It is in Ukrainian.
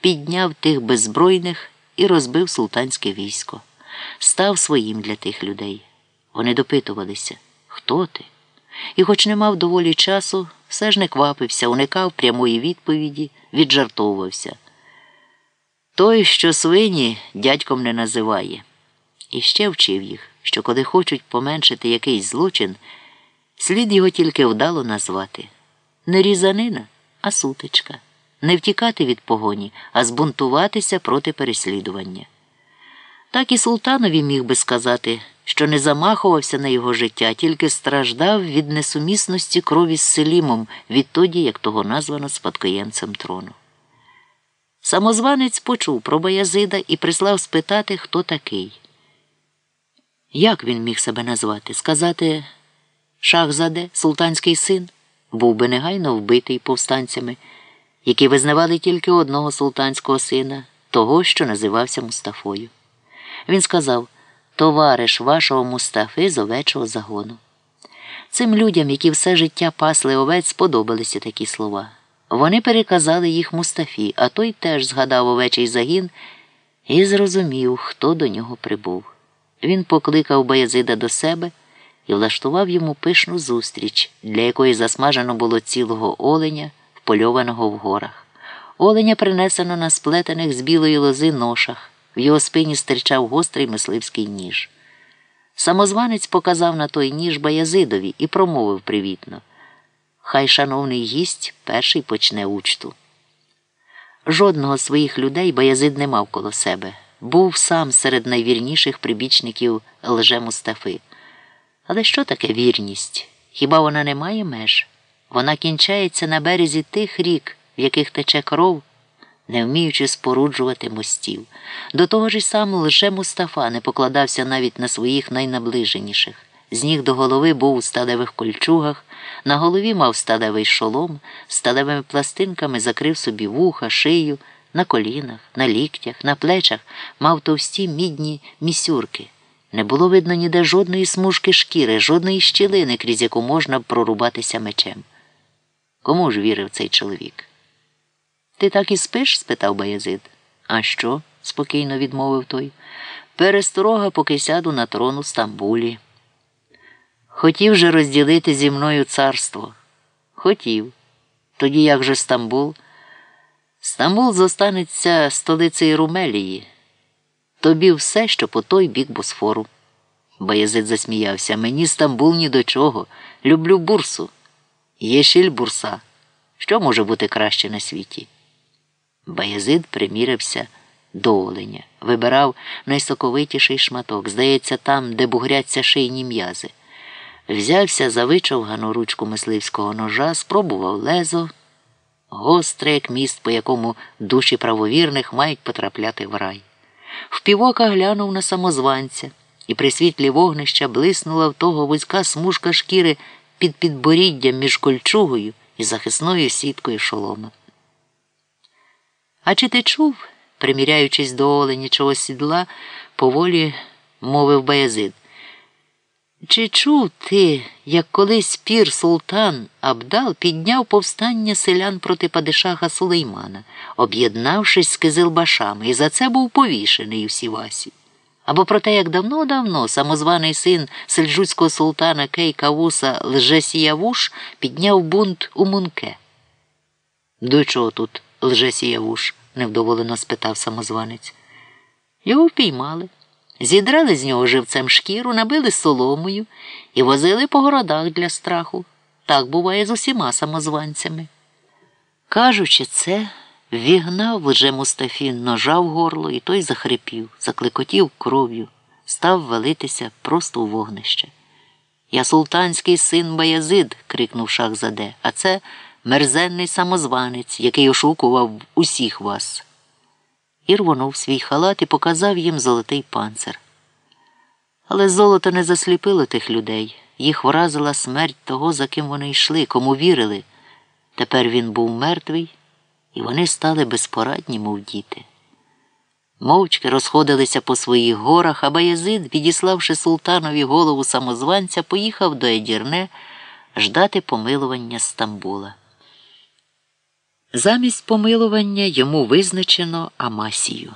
підняв тих беззбройних і розбив султанське військо. Став своїм для тих людей. Вони допитувалися, хто ти? І, хоч не мав доволі часу, все ж не квапився, уникав прямої відповіді, віджартовувався. Той, що свині, дядьком не називає. І ще вчив їх, що коли хочуть поменшити якийсь злочин, слід його тільки вдало назвати. Не різанина, а сутичка. Не втікати від погоні, а збунтуватися проти переслідування. Так і султанові міг би сказати, що не замахувався на його життя, тільки страждав від несумісності крові з Селімом відтоді, як того названо спадкоємцем трону. Самозванець почув про Баязида і прислав спитати, хто такий. Як він міг себе назвати? Сказати Шахзаде, султанський син, був би негайно вбитий повстанцями, які визнавали тільки одного султанського сина, того, що називався Мустафою. Він сказав товариш вашого Мустафи з овечого загону. Цим людям, які все життя пасли овець, сподобалися такі слова. Вони переказали їх Мустафі, а той теж згадав овечий загін і зрозумів, хто до нього прибув. Він покликав Баязида до себе і влаштував йому пишну зустріч, для якої засмажено було цілого оленя, впольованого в горах. Оленя принесено на сплетених з білої лози ношах, в його спині стирчав гострий мисливський ніж. Самозванець показав на той ніж Баязидові і промовив привітно. Хай шановний гість перший почне учту. Жодного з своїх людей Баязид не мав коло себе. Був сам серед найвірніших прибічників лже Мустафи. Але що таке вірність? Хіба вона не має меж? Вона кінчається на березі тих рік, в яких тече кров, не вміючи споруджувати мостів. До того ж і сам лже Мустафа не покладався навіть на своїх найнаближеніших. З ніг до голови був у сталевих кольчугах, на голові мав сталевий шолом, сталевими пластинками закрив собі вуха, шию, на колінах, на ліктях, на плечах мав товсті мідні місюрки. Не було видно ніде жодної смужки шкіри, жодної щілини, крізь яку можна прорубатися мечем. Кому ж вірив цей чоловік? Ти так і спиш? спитав Баязид. А що? спокійно відмовив той. Пересторога, поки сяду на трон у Стамбулі. Хотів же розділити зі мною царство. Хотів. Тоді як же Стамбул? Стамбул зостанеться столицею Румелії. Тобі все, що по той бік Босфору. Баязид засміявся. Мені Стамбул ні до чого. Люблю бурсу. Єшіль бурса. Що може бути краще на світі? Баязид примірився до оленя, вибирав найсоковитіший шматок, здається, там, де бугряться шийні м'язи. Взявся за вичовгану ручку мисливського ножа, спробував лезо, гостре, як міст, по якому душі правовірних мають потрапляти в рай. Впівока глянув на самозванця, і при світлі вогнища блиснула в того вузька смужка шкіри під підборіддям між кольчугою і захисною сіткою шолома. А чи ти чув, приміряючись до оленячого сідла, поволі мовив Баязид. Чи чув ти, як колись пір султан Абдал підняв повстання селян проти падишаха Сулеймана, об'єднавшись з Кизилбашами, і за це був повішений у Сівасі? Або про те, як давно-давно самозваний син сельджуцького султана Кей Кавуса Лжесіявуш підняв бунт у Мунке? До чого тут Лжесіявуш? невдоволено спитав самозванець. Його впіймали. Зідрали з нього живцем шкіру, набили соломою і возили по городах для страху. Так буває з усіма самозванцями. Кажучи це, вігнав вже Мустафін ножа в горло, і той захрипів, закликотів кров'ю, став валитися просто у вогнище. Я султанський син Баязид, крикнув Шахзаде, а це мерзенний самозванець, який ошукував усіх вас і рвонув свій халат і показав їм золотий панцир. Але золото не засліпило тих людей, їх вразила смерть того, за ким вони йшли, кому вірили. Тепер він був мертвий, і вони стали безпорадні, мов діти. Мовчки розходилися по своїх горах, а Баязид, відіславши султанові голову самозванця, поїхав до Едірне ждати помилування Стамбула. Замість помилування йому визначено Амасію.